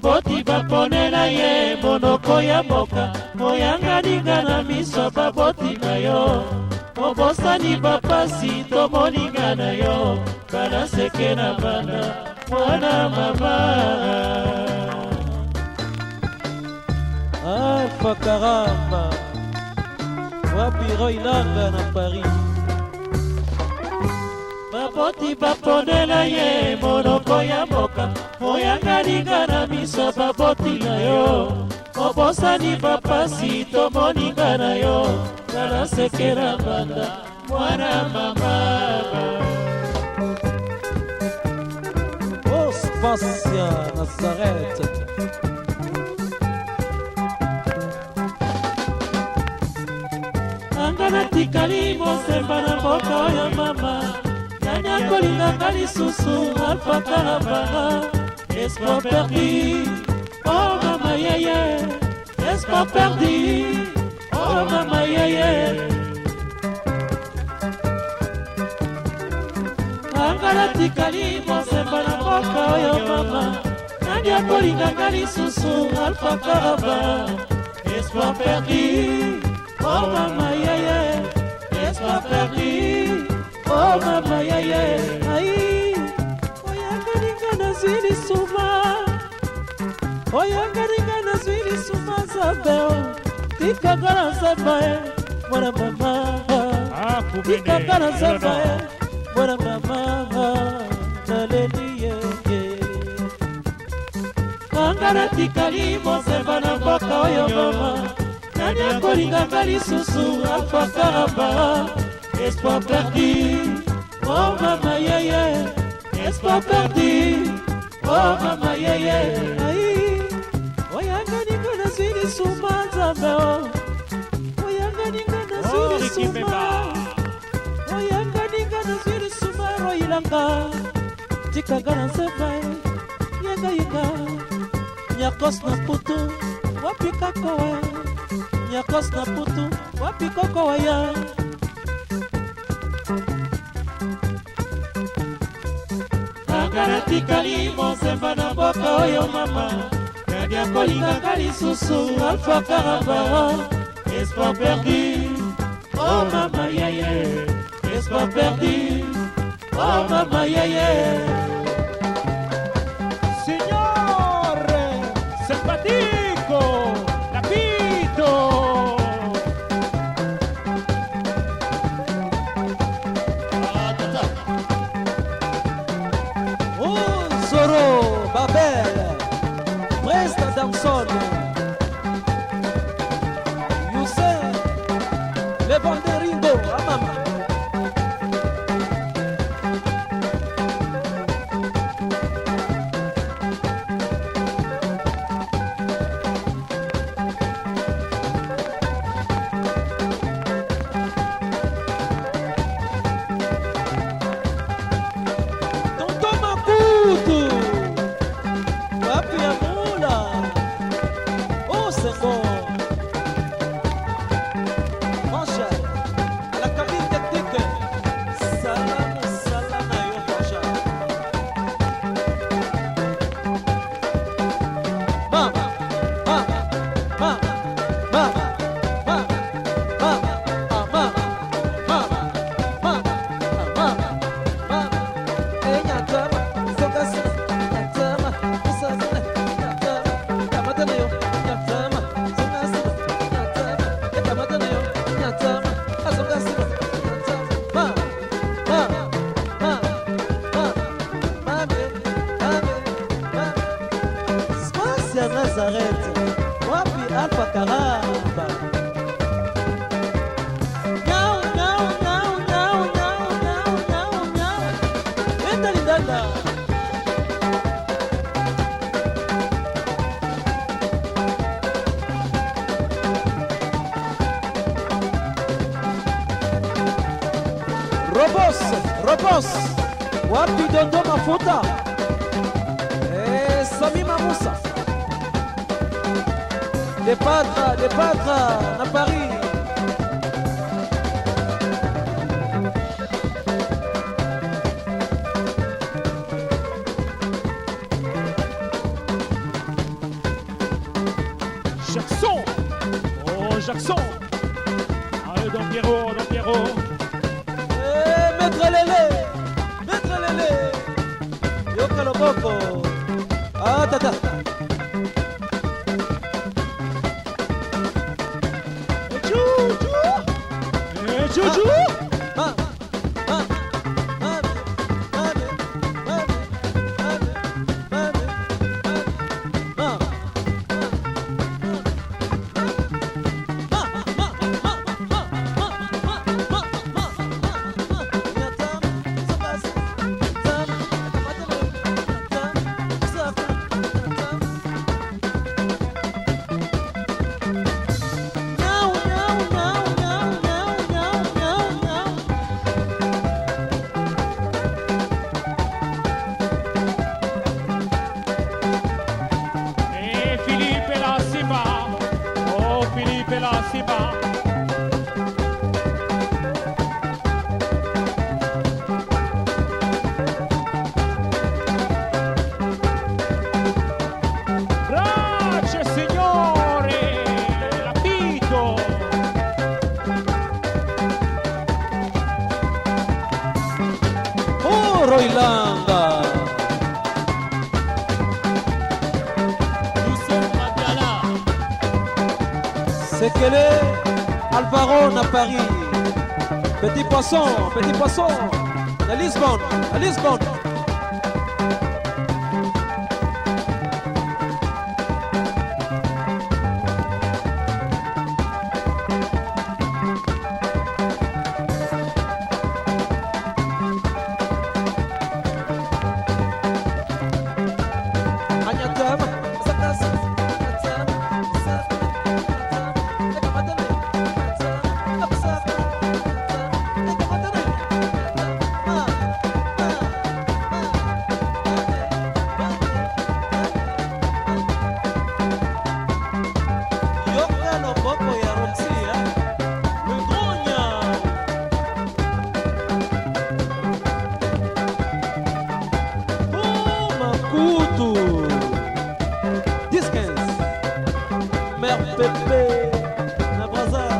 baboti baponela ye monoko ya mboka moyanganinga na miso baboti na yo mobosani bapasi tomoninga na yo bana seke na bana mwana mama alfa karama wabiroilanga na paris baboti bapondela ye monoko ya mboka moyanganinga na miso baboti na yo mobosani bapasi tomoninga na yo tala seke na banda mwana mama ospasia oh, nazarete anga natikali mosemba na mboka oyo mama nakolingaka lisusu alpaka na bara espoir perdi oh, Mama mayeye espoir perdi oh, Mama mayeye angala tikali mosemba na mboka oyo mama nani akolingaka lisusu alpaka na bara espoir perdi oh, Mama mayeye espoir perdi o oh, mama yeye ai oyakaninga nazwi lisuba oyakaninga nazwi lisuba nzambe oh. tikanga na nzamba ye mwana mama tikanga na nzamba ye mwana mama naleli yeye kanga natikali mozemba na mboka oyo mama nani akolinganga lisusu afakamba espoir perdu Oh mama yeye, yeah, yeah. espoir perdu. Oh mama yeye, yeah, ai. Oyanga ninga na zili suma nzambe o. Oh. Oyanga ninga na zili oh, suma. Oyanga ninga na zili suma roilanga. Tikanga na nzemba, yenga yenga. Nyakos na putu, wapi kakoa. Nyakos na putu, wapi kokoa ya. nga natikali mosemba na mboka oyo mama nadia kolingaka lisusu alfa karabara espoir perdu oh mama yeye espoir perdu oh mama yeye yeah, yeah. Repose, repose. Wapi ma mafuta? Eh, Sami Moussa. Les pâtres, les pâtres à Paris. Jackson, oh Jackson, allez donc Pierrot. poco. Ah, ta, ta. C'est quel est Alvaro à Paris. Petit poisson, petit poisson, à Lisbonne, à Lisbonne. mère Pépé, la brasade.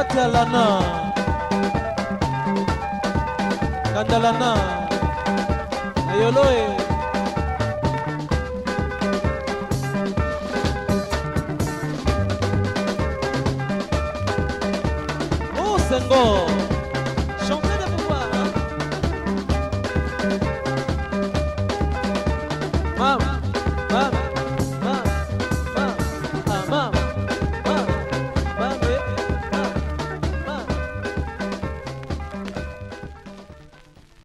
katalana kandalana ayoloe oh sengo